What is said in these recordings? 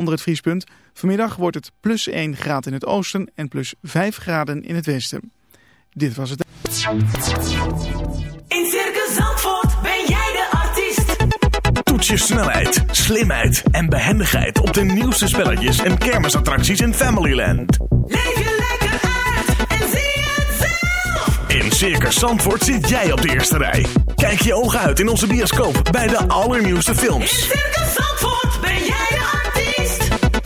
onder het vriespunt. Vanmiddag wordt het plus 1 graad in het oosten en plus 5 graden in het westen. Dit was het. In Circus Zandvoort ben jij de artiest. Toets je snelheid, slimheid en behendigheid op de nieuwste spelletjes en kermisattracties in Familyland. Leef je lekker uit en zie het zelf. In Circus Zandvoort zit jij op de eerste rij. Kijk je ogen uit in onze bioscoop bij de allernieuwste In films. Circus Zandvoort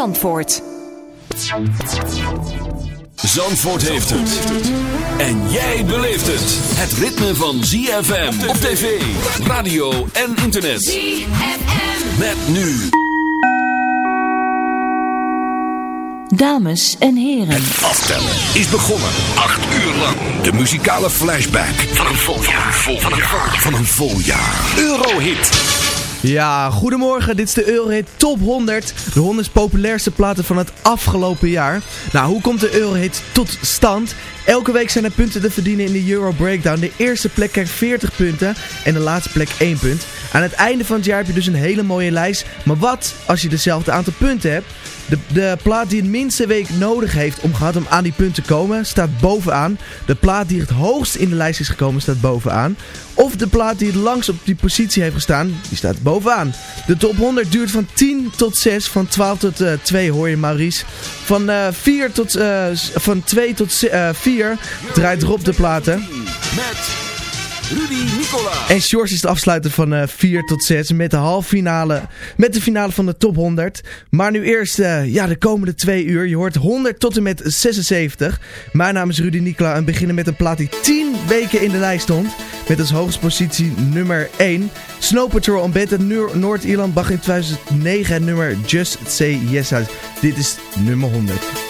Zandvoort. Zandvoort heeft het. En jij beleeft het. Het ritme van ZFM op tv, radio en internet. ZFM. Met nu. Dames en heren. Aftellen is begonnen. Acht uur lang. De muzikale flashback van een vol jaar. Van een vol jaar. Van een vol jaar. Eurohit. Ja, goedemorgen. Dit is de Eurohit Top 100. De 100 populairste platen van het afgelopen jaar. Nou, hoe komt de Eurohit tot stand? Elke week zijn er punten te verdienen in de Euro Breakdown. De eerste plek krijgt 40 punten en de laatste plek 1 punt. Aan het einde van het jaar heb je dus een hele mooie lijst. Maar wat als je dezelfde aantal punten hebt? De, de plaat die het minste week nodig heeft om, gehad om aan die punten te komen, staat bovenaan. De plaat die het hoogst in de lijst is gekomen, staat bovenaan. Of de plaat die het langst op die positie heeft gestaan, die staat bovenaan. De top 100 duurt van 10 tot 6, van 12 tot eh 2 hoor je Maurice. Van, eh 4 tot, eh, van 2 tot eh 4 draait Rob de platen. Met Rudy Nicola. En Shores is de afsluiter van eh 4 tot 6 met de halve finale, met de finale van de top 100. Maar nu eerst eh, ja, de komende twee uur. Je hoort 100 tot en met 76. Mijn naam is Rudy Nicola en beginnen met een plaat die 10 weken in de lijst stond. Met als hoogste positie nummer 1. Snow Patrol Noor- Noord-Ierland bracht in 2009 het nummer Just Say Yes uit. Dit is nummer 100.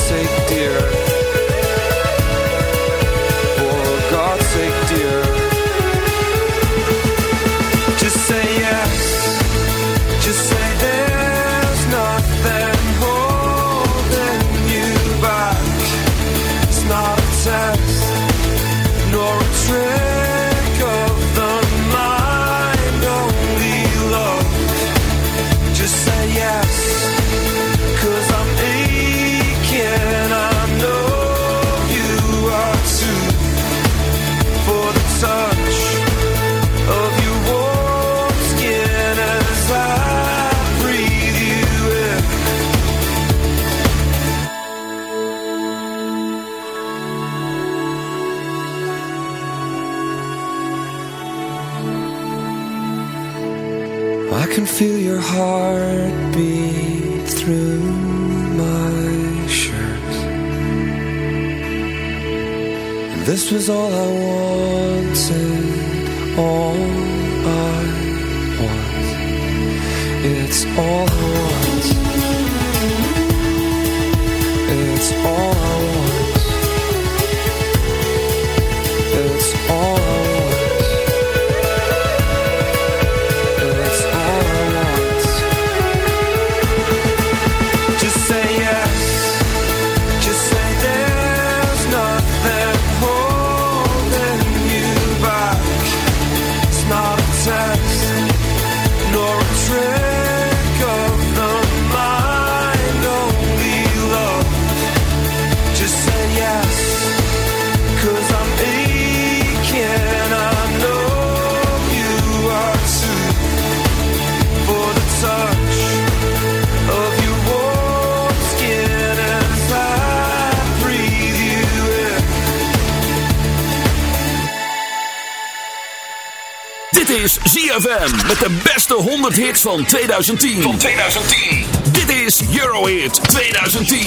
ZFM met de beste 100 hits van 2010. Van 2010. Dit is Eurohit 2010.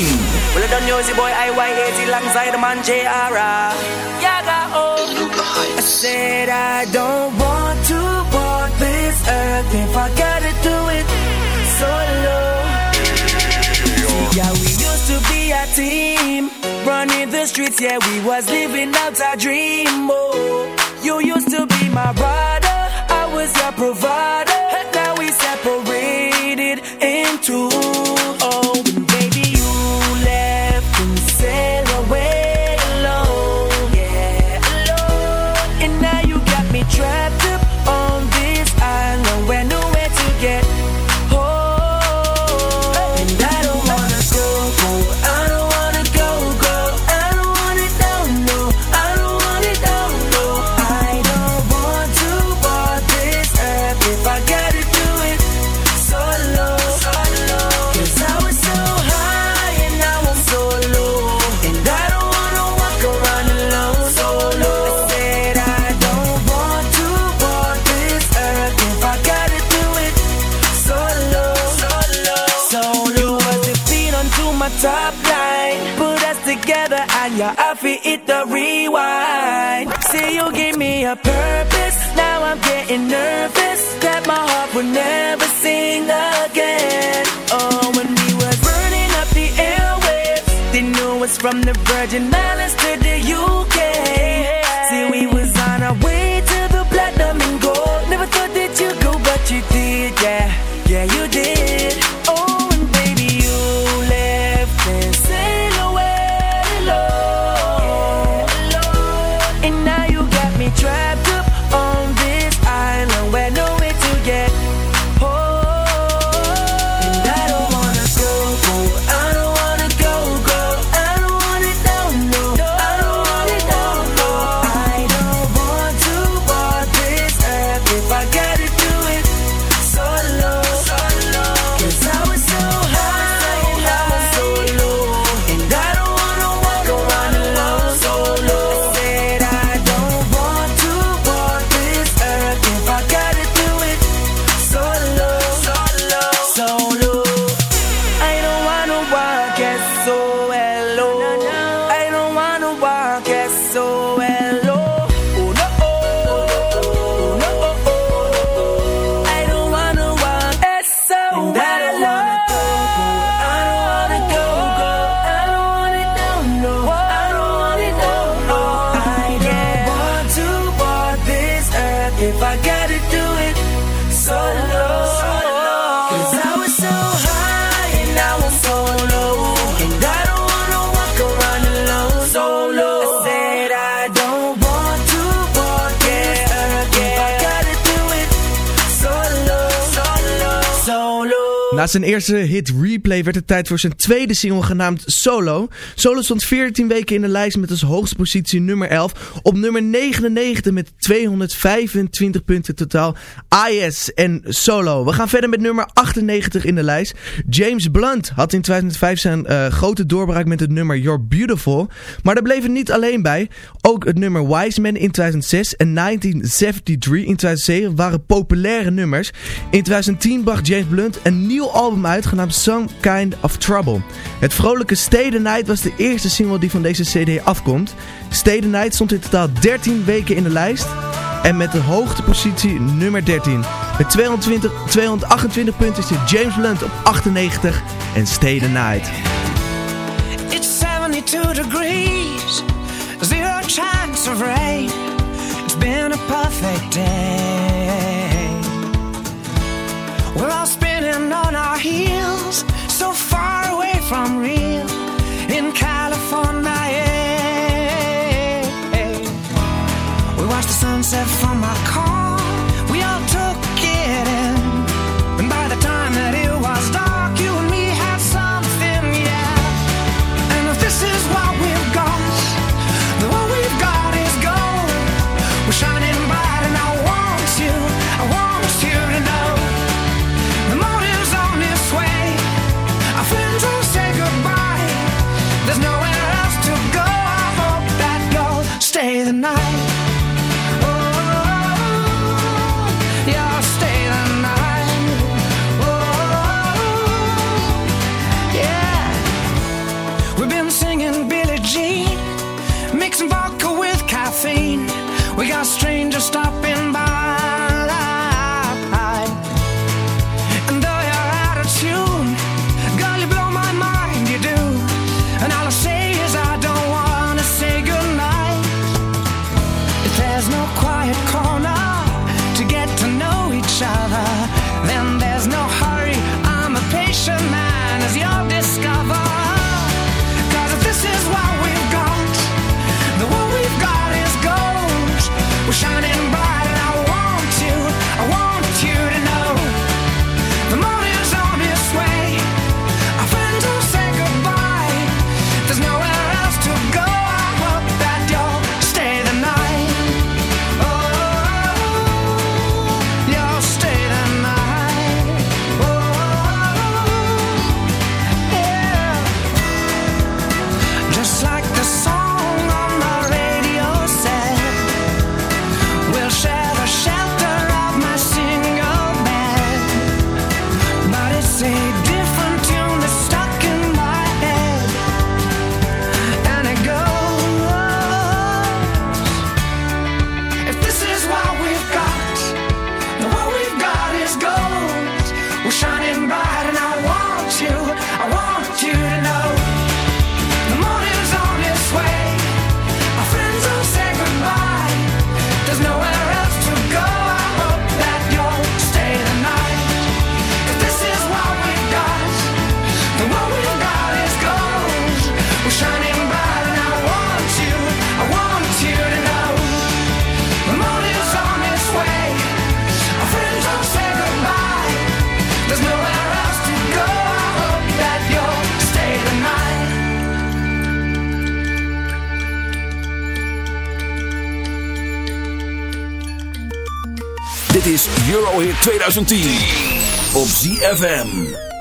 Well done, Yosi boy, IY80 alongside man JR. Yaga, oh. I said I don't want to walk this earth if I gotta do it solo. Yeah, we used to be a team, running the streets, yeah, we was living out our dream, oh. You used to be my brother was your provider. Now we separated into. getting nervous that my heart would never sing again. Oh, when we were burning up the airwaves, they knew us from the Virgin Islands to the UK. Na zijn eerste hit Replay werd het tijd voor zijn tweede single genaamd Solo. Solo stond 14 weken in de lijst met als hoogste positie nummer 11. Op nummer 99 met 225 punten totaal. IS en Solo. We gaan verder met nummer 98 in de lijst. James Blunt had in 2005 zijn eh, grote doorbraak met het nummer You're Beautiful. Maar daar bleef het niet alleen bij. Ook het nummer Wise Man in 2006 en 1973 in 2007 waren populaire nummers. In 2010 bracht James Blunt een nieuw album uit, genaamd Some Kind of Trouble. Het vrolijke Stedenheid was de eerste single die van deze cd afkomt. Stedenheid stond in totaal 13 weken in de lijst en met de hoogtepositie nummer 13. Met 220, 228 punten zit James Blunt op 98 en Steden. Night. It's 72 degrees, zero chance of rain. It's been a perfect day. We're all spinning on our heels, so far away from real in California. Yeah. We watch the sunset from our car. Dit is Eurohit 2010 op ZFM.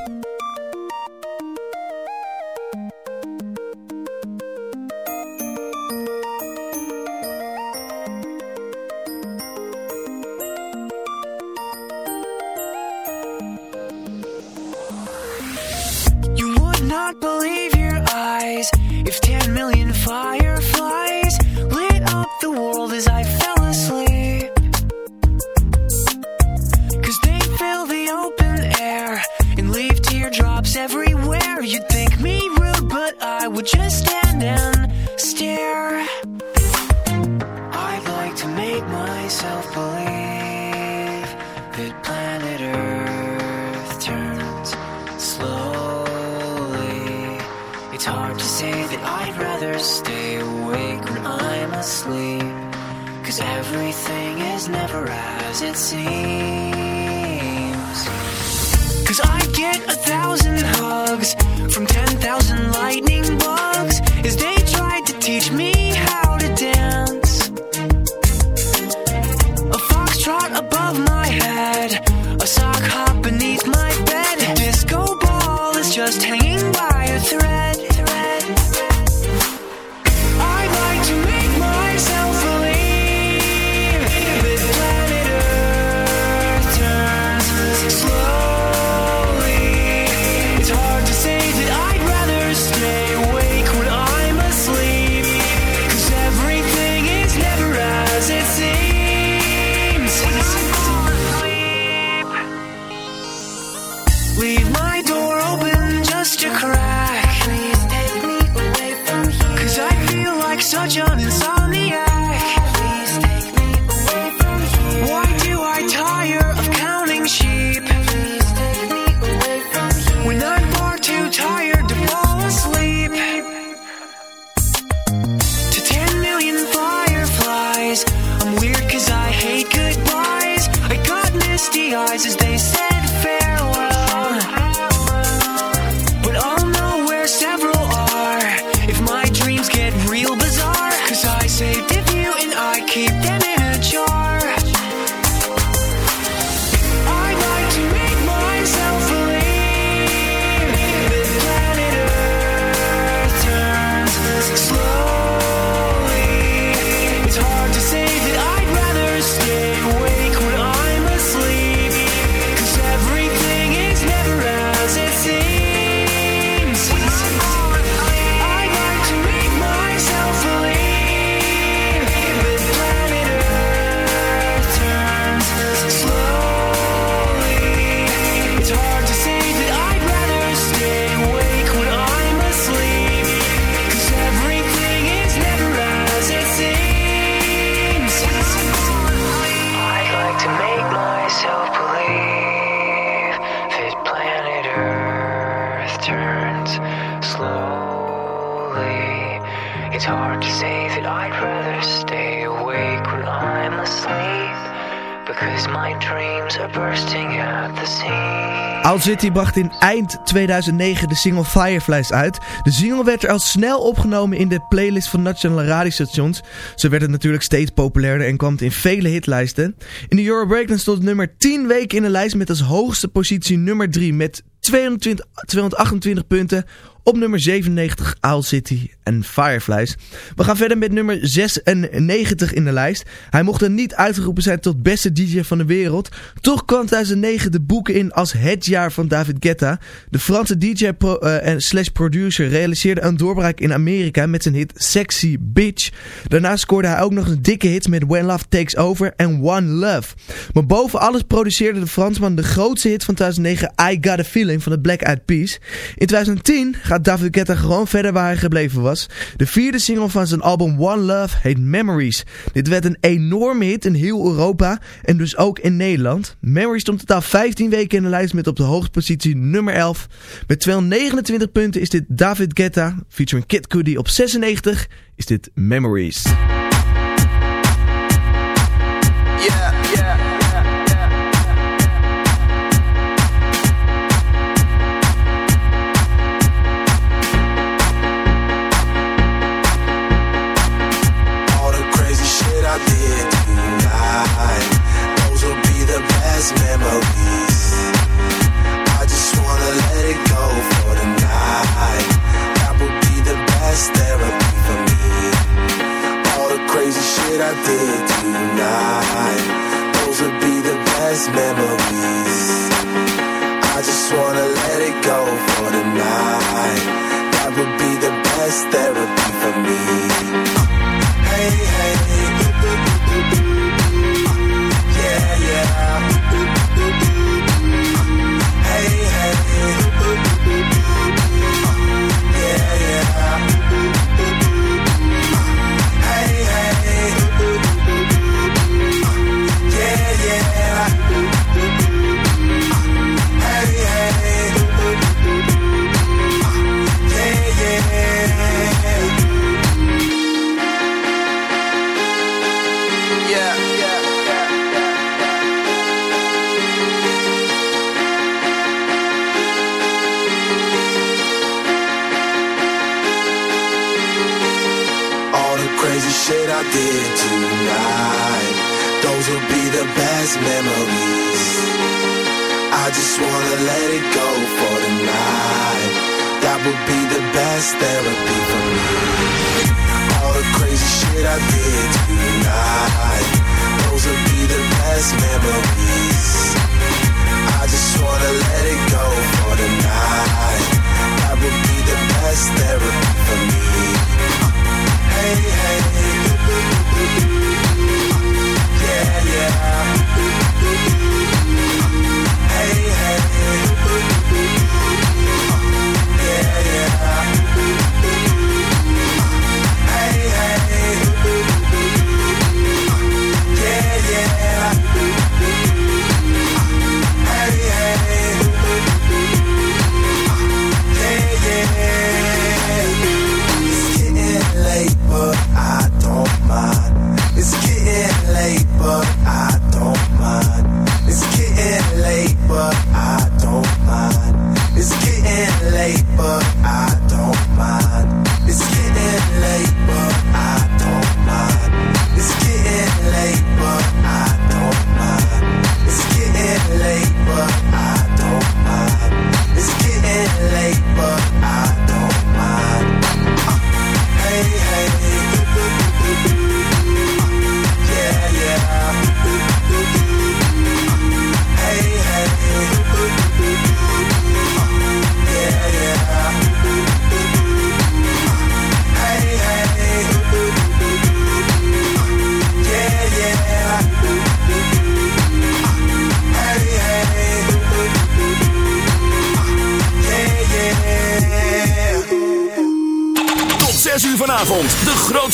City bracht in eind 2009 de single Fireflies uit. De single werd er al snel opgenomen in de playlist van nationale radiostations. Ze werd het natuurlijk steeds populairder en kwam in vele hitlijsten. In de Euro Breakdown stond nummer 10 weken in de lijst met als hoogste positie nummer 3 met 220, 228 punten. Op nummer 97 Owl City en Fireflies. We gaan verder met nummer 96 in de lijst. Hij mocht er niet uitgeroepen zijn tot beste DJ van de wereld. Toch kwam 2009 de boeken in als het jaar van David Guetta. De Franse DJ pro, en slash producer realiseerde een doorbraak in Amerika met zijn hit Sexy Bitch. Daarna scoorde hij ook nog een dikke hits met When Love Takes Over en One Love. Maar boven alles produceerde de Fransman de grootste hit van 2009 I Got A Feeling van de Black Eyed Peas. In 2010 gaat David Guetta gewoon verder waar hij gebleven was. De vierde single van zijn album One Love heet Memories. Dit werd een enorme hit in heel Europa en dus ook in Nederland. Memories stond totaal 15 weken in de lijst met op de hoogste positie nummer 11. Met 229 punten is dit David Guetta, featuring Kid Cudi op 96, is dit Memories.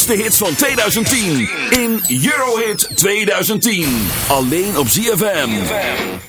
De hits van 2010 in Eurohit 2010. Alleen op ZFM.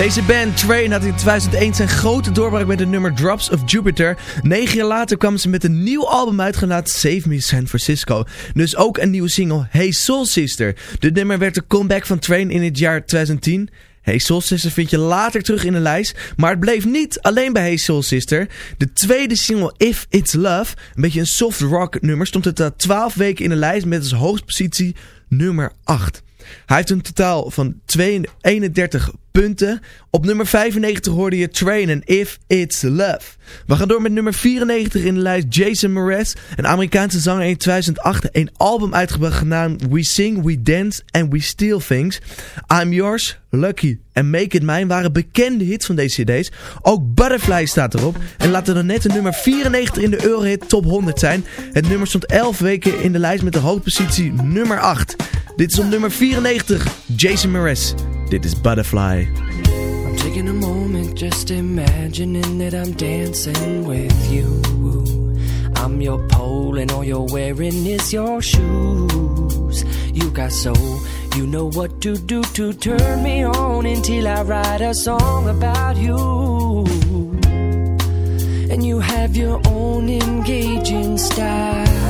Deze band, Train, had in 2001 zijn grote doorbraak met het nummer Drops of Jupiter. Negen jaar later kwamen ze met een nieuw album uitgenaamd Save Me San Francisco. Dus ook een nieuwe single, Hey Soul Sister. Dit nummer werd de comeback van Train in het jaar 2010. Hey Soul Sister vind je later terug in de lijst. Maar het bleef niet alleen bij Hey Soul Sister. De tweede single If It's Love, een beetje een soft rock nummer, stond het al 12 weken in de lijst met als hoogstpositie nummer 8. Hij heeft een totaal van 32 31 punten. Op nummer 95 hoorde je Train en If It's Love. We gaan door met nummer 94 in de lijst Jason Mraz. Een Amerikaanse zanger in 2008 een album uitgebracht genaamd We Sing, We Dance and We Steal Things. I'm Yours, Lucky en Make It Mine waren bekende hits van deze cd's. Ook Butterfly staat erop. En laten we net de nummer 94 in de Eurohit Top 100 zijn. Het nummer stond 11 weken in de lijst met de hoogpositie nummer 8. Dit is op nummer 94, Jason Mraz. Dit is Butterfly. I'm taking a moment just imagining that I'm dancing with you. I'm your pole and all you're wearing is your shoes. You got soul, you know what to do to turn me on until I write a song about you. And you have your own engaging style.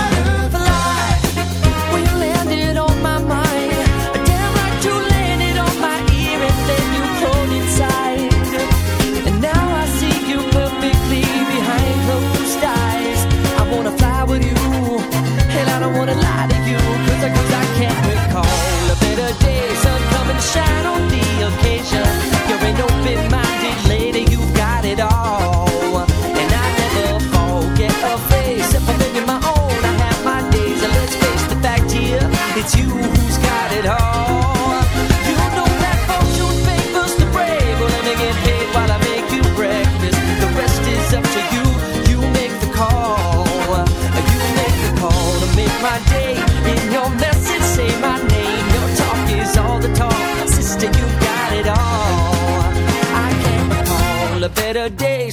Wanna lie to you, cause I, cause I can't recall. A better day, sun coming to shine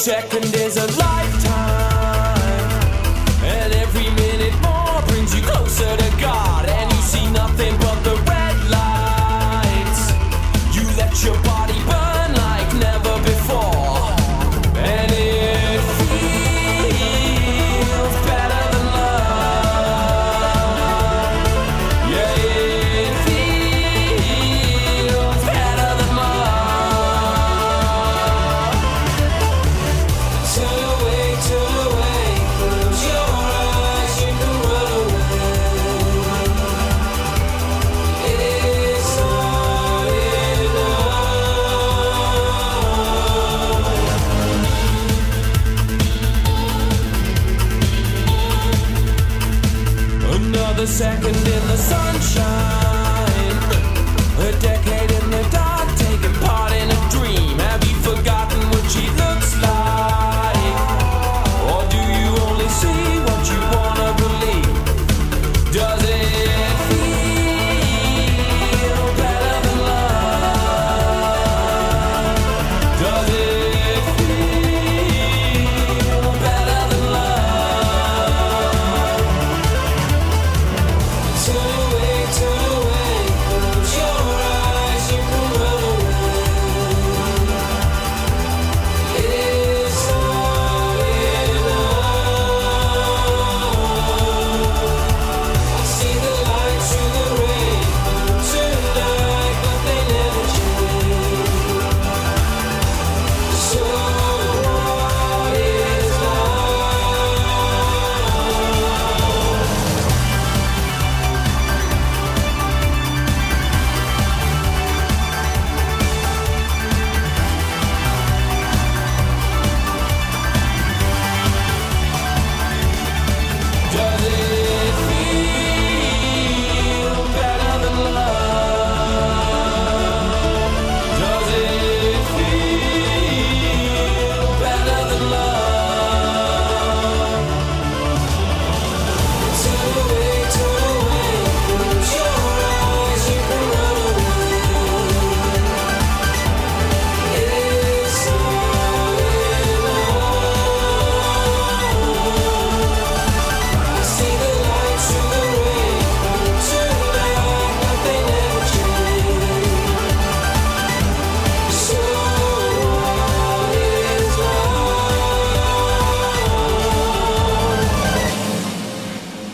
second is a lifetime,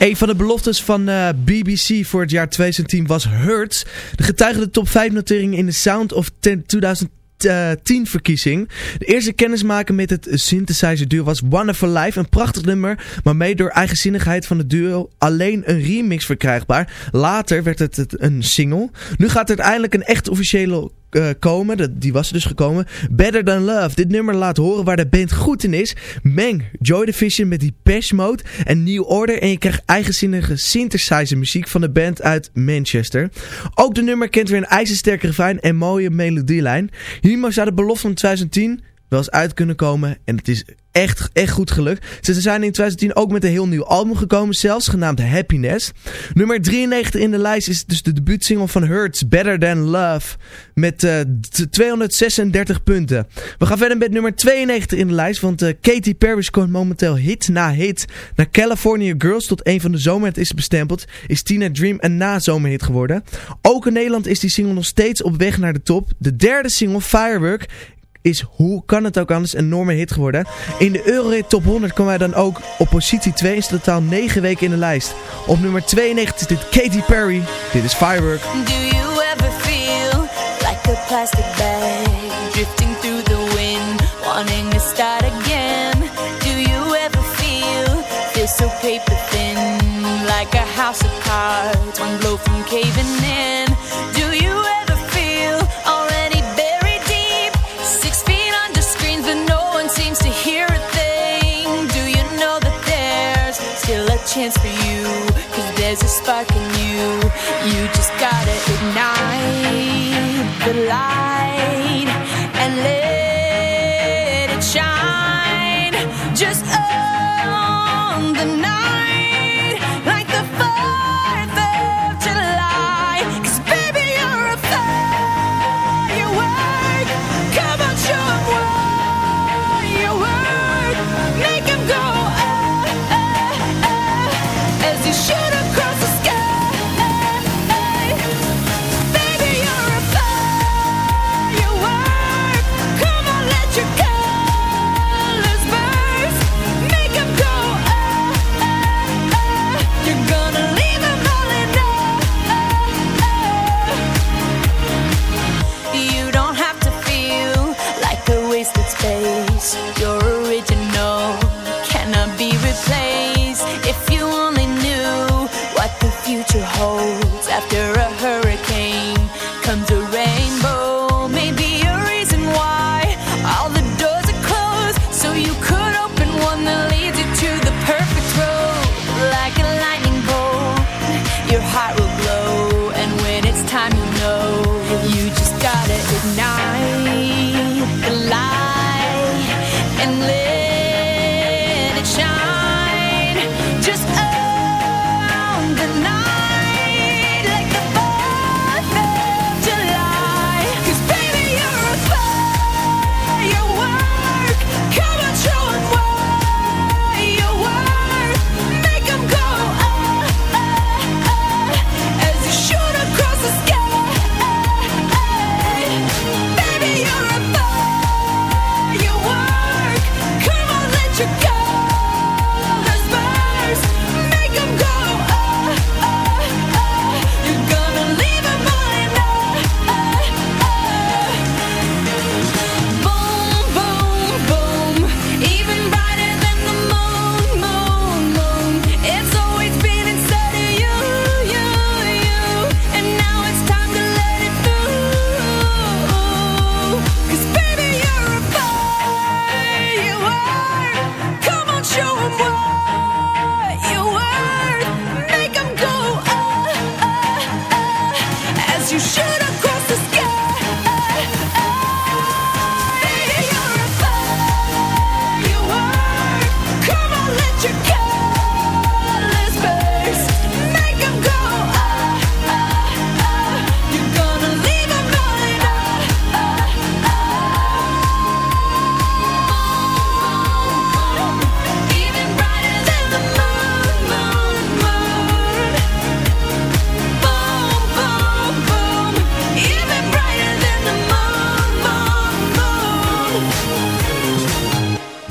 Een van de beloftes van eh, BBC voor het jaar 2010 was Hurts. De getuigde top 5 notering in de Sound of 10 2010 verkiezing. De eerste kennismaken met het synthesizer duo was for Life. Een prachtig nummer, maar mee door eigenzinnigheid van het duo alleen een remix verkrijgbaar. Later werd het, het een single. Nu gaat er uiteindelijk een echt officiële eh, komen. Die was er dus gekomen. Better Than Love. Dit nummer laat horen waar de band goed in is. Meng Joy Division met die Pesh Mode en New Order. En je krijgt eigenzinnige synthesizer muziek van de band uit Manchester. Ook de nummer kent weer een ijzersterke refrein en mooie melodielijn. Hiermee zou de belofte van 2010 wel eens uit kunnen komen. En het is echt, echt goed gelukt. Ze zijn in 2010 ook met een heel nieuw album gekomen, zelfs genaamd Happiness. Nummer 93 in de lijst is dus de debuutsingle van Hurts, Better Than Love. Met eh, t- 236 punten. We gaan verder met nummer 92 in de lijst, want eh, Katy Perry scoort momenteel hit na hit. Na California Girls tot een van de zomerhit is bestempeld, is Tina Dream een na-zomerhit geworden. Ook in Nederland is die single nog steeds op weg naar de top. De derde single, Firework, is hoe kan het ook anders een enorme hit geworden. In de Eurohit Top 100 komen wij dan ook op positie 2 is totaal 9 weken in de lijst. Op nummer 92 is dit Katy Perry. Dit is Firework. Do you ever feel like a plastic bag You just gotta ignite the light.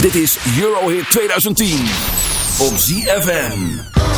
Dit is Eurohit 2010 op ZFM.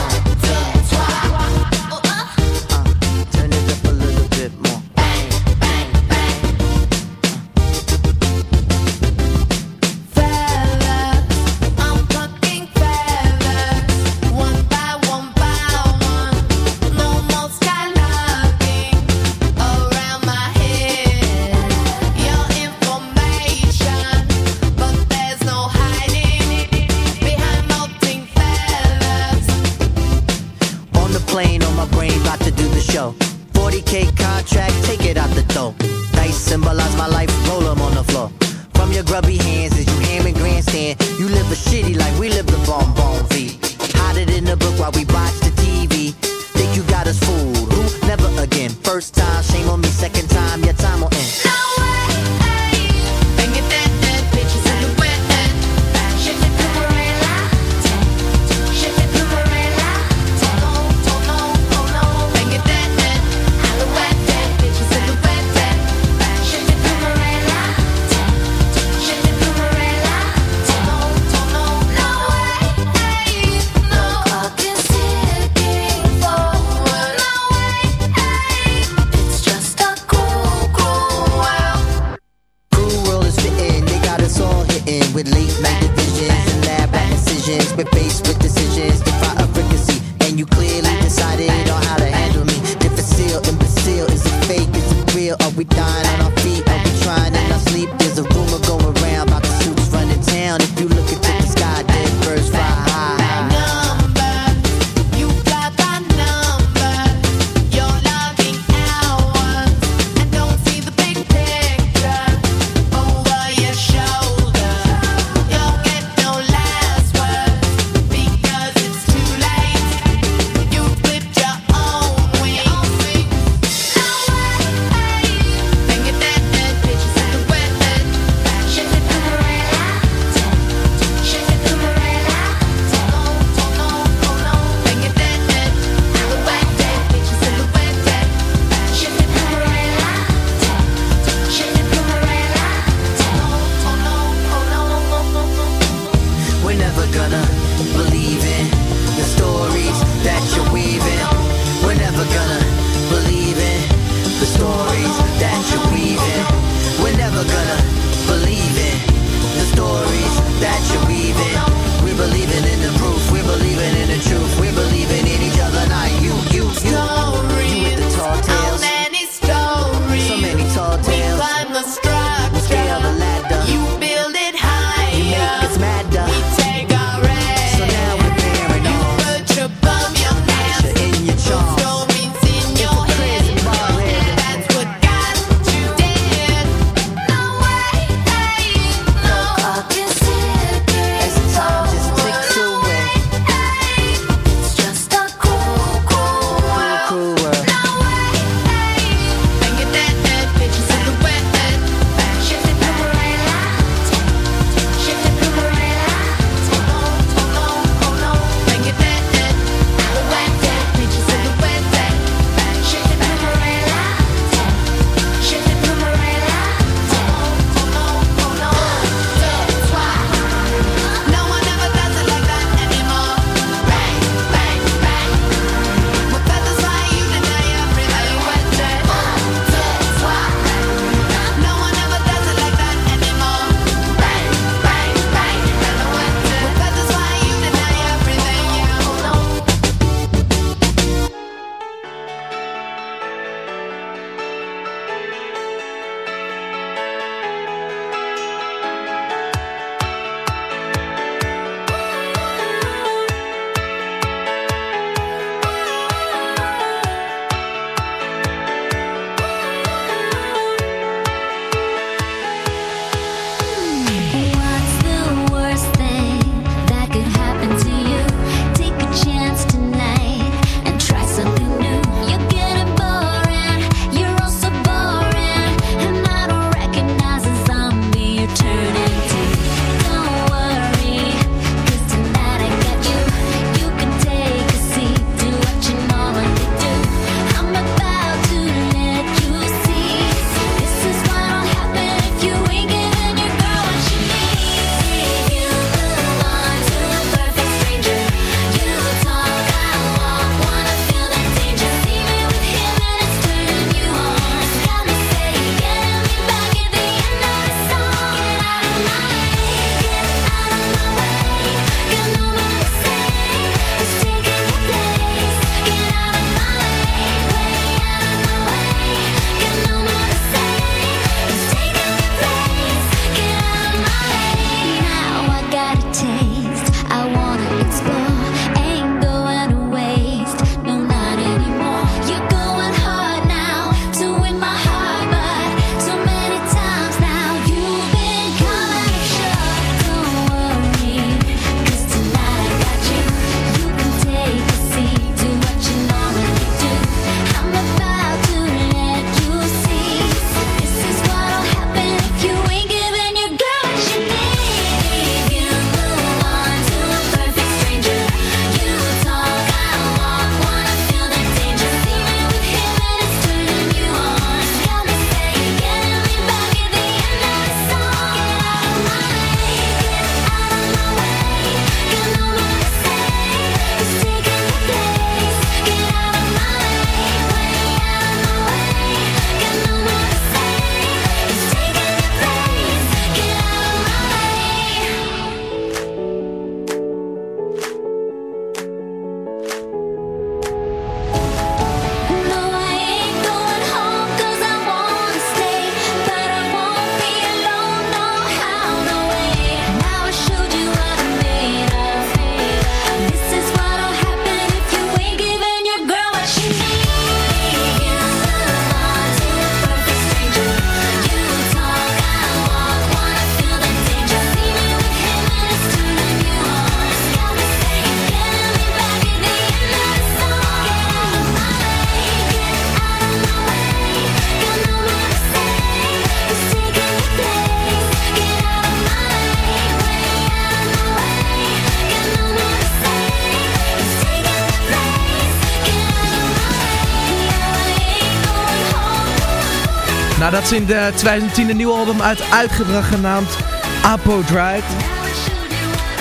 Nadat ze in de 2010 een nieuwe album uit uitgebracht genaamd Apodrite.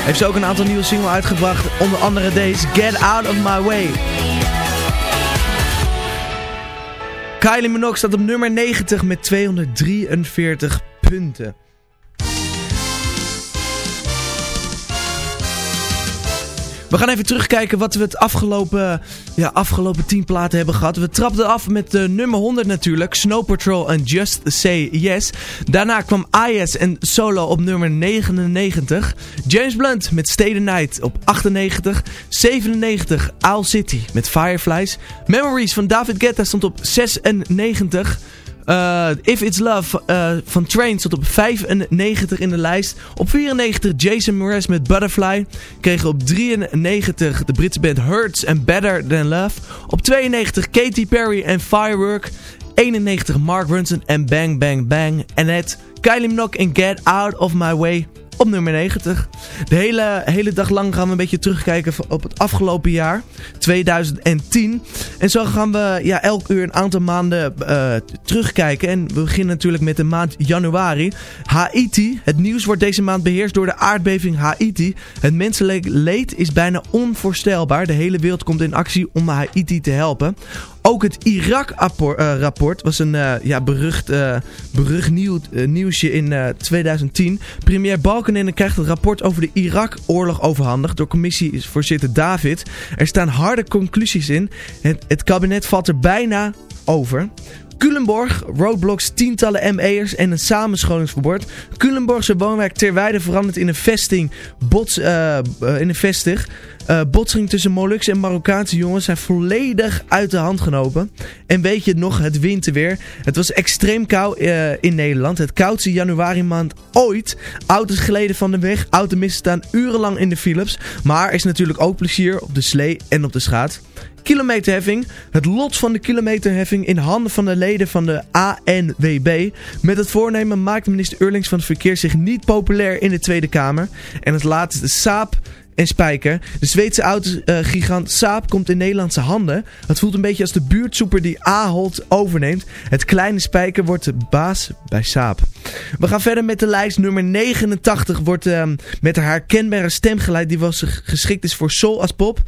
Heeft ze ook een aantal nieuwe singles uitgebracht, onder andere deze Get Out of My Way. Kylie Minogue staat op nummer 90 met 243 punten. We gaan even terugkijken wat we het afgelopen, ja, afgelopen 10 platen hebben gehad. We trapten af met de nummer 100 natuurlijk. Snow Patrol en Just Say Yes. Daarna kwam IS en Solo op nummer 99. James Blunt met Stay the Night op 98. 97 Owl City met Fireflies. Memories van David Guetta stond op 96. Uh, If It's Love uh, van Train stond op 95 in de lijst. Op 94 Jason Mraz met Butterfly. Kregen op 93 de Britse band Hurts and Better Than Love. Op 92 Katy Perry en Firework. 91 Mark Ronson en Bang Bang Bang. En het Kylie Minogue en Get Out of My Way op nummer 90. De hele, hele dag lang gaan we een beetje terugkijken op het afgelopen jaar, 2010. En zo gaan we ja, elk uur een aantal maanden uh, terugkijken. En we beginnen natuurlijk met de maand januari. Haiti. Het nieuws wordt deze maand beheerst door de aardbeving Haiti. Het menselijk leed is bijna onvoorstelbaar. De hele wereld komt in actie om Haiti te helpen. Ook het Irak-rapport was een uh, ja, berucht, uh, berucht nieuw, uh, nieuwsje in 2010. Premier Balkenende krijgt het rapport over de Irak-oorlog overhandigd door commissievoorzitter David. Er staan harde conclusies in. Het kabinet valt er bijna over. Culemborg, roadblocks, tientallen ME'ers en een samenscholingsverbod. Culemborgse woonwijk Terweide verandert in een vesting, bots, uh, in een vestig. Uh, botsing tussen Molukse en Marokkaanse jongens zijn volledig uit de hand genomen. En weet je nog, het winterweer. Het was extreem koud in Nederland. Het koudste januari maand ooit. Auto's geleden van de weg. Automisten staan urenlang in de Philips. Maar er is natuurlijk ook plezier op de slee en op de schaat kilometerheffing. Het lot van de kilometerheffing in handen van de leden van de ANWB. Met het voornemen maakt minister Eurlings van het Verkeer zich niet populair in de Tweede Kamer. En het laatste Saab en Spijker. De Zweedse autogigant Saab komt in Nederlandse handen. Het voelt een beetje als de buurtsoeper die Ahold overneemt. Het kleine Spijker wordt de baas bij Saab. We gaan verder met de lijst. Nummer 89 wordt uh, met haar herkenbare stemgeluid die was geschikt is voor soul als pop.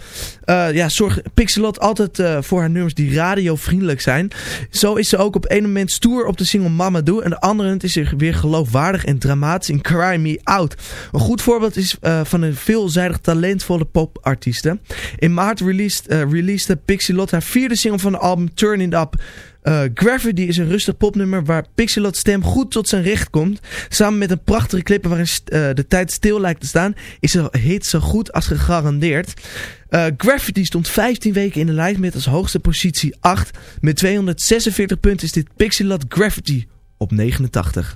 Uh, ja, zorgt Pixelot altijd uh, voor haar nummers die radiovriendelijk zijn. Zo is ze ook op een moment stoer op de single Mama Doe. En de andere is ze weer geloofwaardig en dramatisch in Cry Me Out. Een goed voorbeeld is van een veelzijdig talentvolle popartiesten. In maart released, uh, releasede Pixelot haar vierde single van het album Turn It Up. Uh, Gravity is een rustig popnummer waar Pixelot stem goed tot zijn recht komt. Samen met een prachtige clip waarin uh, de tijd stil lijkt te staan, is de hit zo goed als gegarandeerd. Uh, Gravity stond 15 weken in de lijst met als hoogste positie 8. Met 246 punten is dit Pixelot Gravity op 89.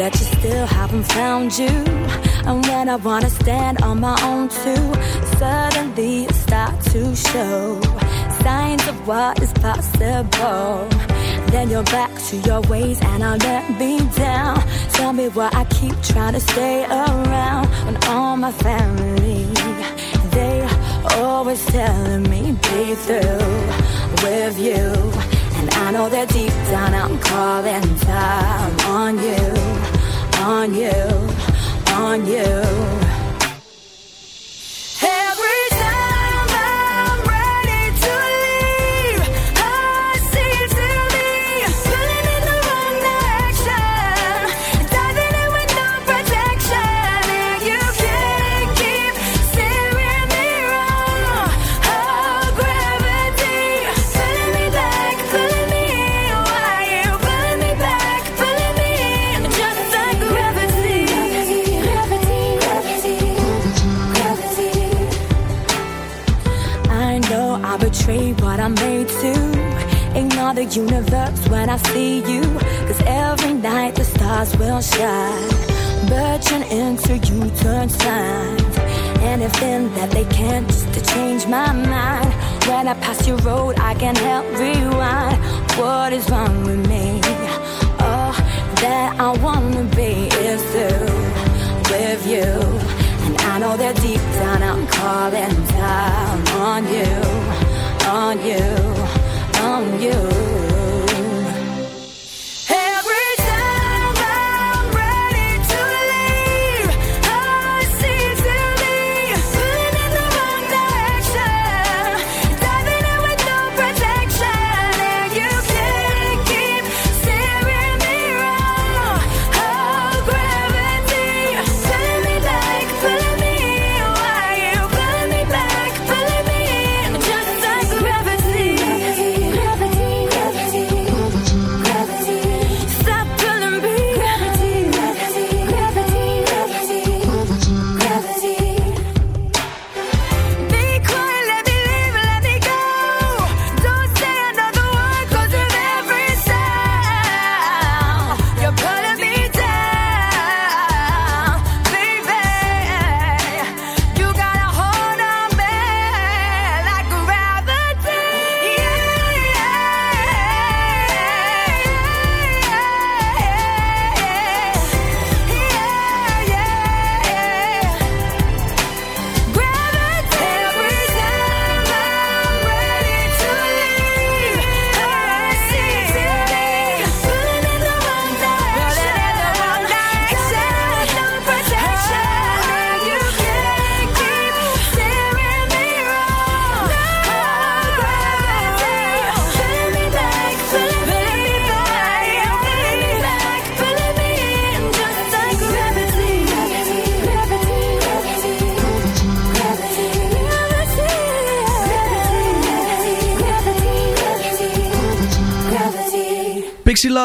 That you still haven't found you. And when I wanna stand on my own too, suddenly it start to show signs of what is possible. Then you're back to your ways and I'll let me down. Tell me why I keep trying to stay around when all my family they always telling me be through with you. And I know that deep down I'm calling time on you, on you, on you. The universe when I see you. Cause every night the stars will shine. Birching into you turn signs. Anything that they can't just to change my mind. When I pass your road, I can help rewind. What is wrong with me? Oh, that I wanna be is through with you. And I know that deep down I'm calling down on you, on you, on you.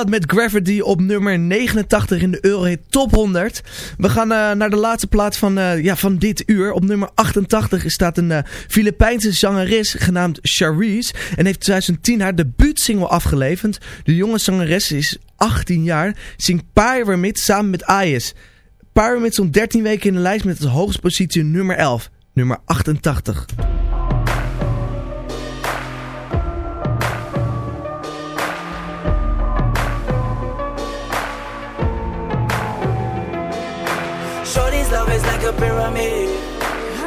Met Gravity op nummer 89 in de Eurohit Top 100. We gaan eh, naar de laatste plaats van, eh, ja, van dit uur. Op nummer 88 staat een eh, Filipijnse zangeres genaamd Charisse. En heeft 2010 haar debuutsingle afgeleverd. De jonge zangeres is 18 jaar. Zingt Pyramid samen met Ayes. Pyramid stond 13 weken in de lijst met als hoogste positie nummer 11. Nummer 88. Pyramid.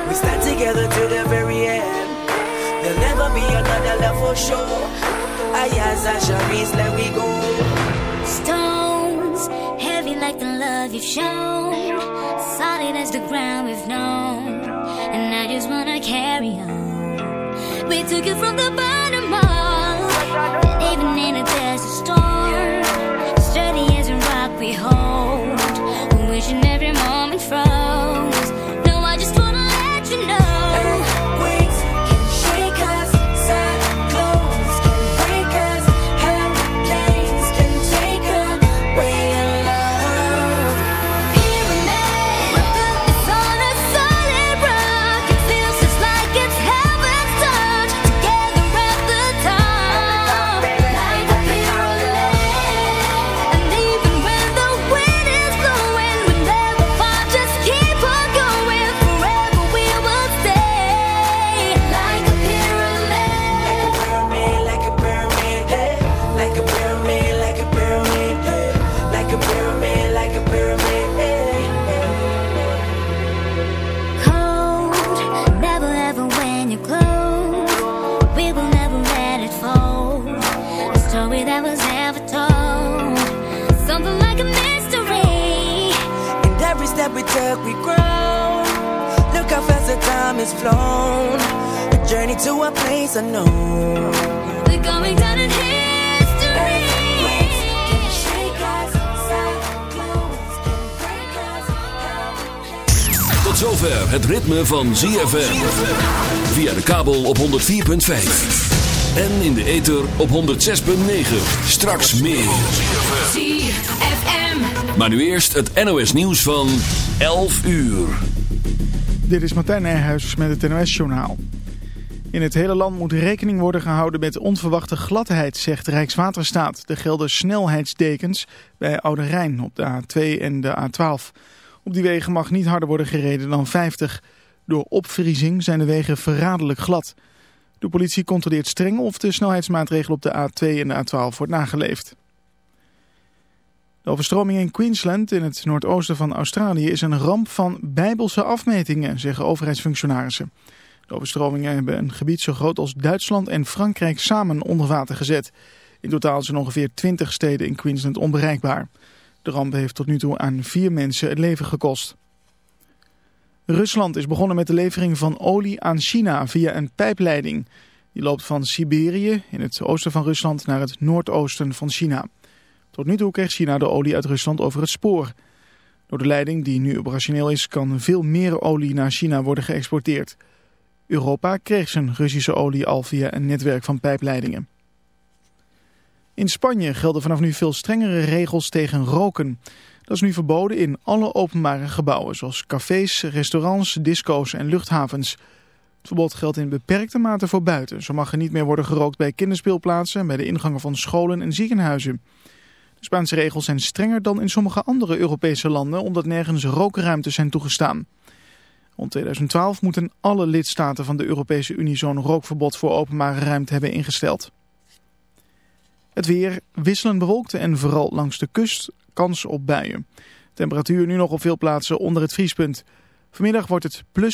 We stand together to the very end. There'll never be another love for sure. Ayaz and Sharice, let we go. Stones, heavy like the love you've shown, solid as the ground we've known. And I just wanna carry on. We took it from the bottom up, even in a desert storm, sturdy as a rock we hold. Wishing every moment froze. Has flown. A journey to a place unknown. We're going down in history. Can shake us, cyclones can break us. Tot zover het ritme van ZFM. Via de kabel op 104.5. En in de ether op 106.9. Straks meer. ZFM. Maar nu eerst het NOS nieuws van 11 uur. Dit is Martijn Nijhuis met het NOS-journaal. In het hele land moet rekening worden gehouden met onverwachte gladheid, zegt Rijkswaterstaat. Er gelden snelheidsdekens bij Oude Rijn op de A2 en de A12. Op die wegen mag niet harder worden gereden dan 50. Door opvriezing zijn de wegen verraderlijk glad. De politie controleert streng of de snelheidsmaatregel op de A2 en de A12 wordt nageleefd. De overstroming in Queensland in het noordoosten van Australië is een ramp van bijbelse afmetingen, zeggen overheidsfunctionarissen. De overstromingen hebben een gebied zo groot als Duitsland en Frankrijk samen onder water gezet. In totaal zijn ongeveer 20 steden in Queensland onbereikbaar. De ramp heeft tot nu toe aan vier mensen het leven gekost. Rusland is begonnen met de levering van olie aan China via een pijpleiding. Die loopt van Siberië in het oosten van Rusland naar het noordoosten van China. Tot nu toe kreeg China de olie uit Rusland over het spoor. Door de leiding die nu operationeel is kan veel meer olie naar China worden geëxporteerd. Europa kreeg zijn Russische olie al via een netwerk van pijpleidingen. In Spanje gelden vanaf nu veel strengere regels tegen roken. Dat is nu verboden in alle openbare gebouwen, zoals cafés, restaurants, disco's en luchthavens. Het verbod geldt in beperkte mate voor buiten. Zo mag er niet meer worden gerookt bij kinderspeelplaatsen, bij de ingangen van scholen en ziekenhuizen. De Spaanse regels zijn strenger dan in sommige andere Europese landen, omdat nergens rookruimtes zijn toegestaan. Rond 2012 moeten alle lidstaten van de Europese Unie zo'n rookverbod voor openbare ruimte hebben ingesteld. Het weer wisselend bewolkt en vooral langs de kust kans op buien. Temperatuur nu nog op veel plaatsen onder het vriespunt. Vanmiddag wordt het plus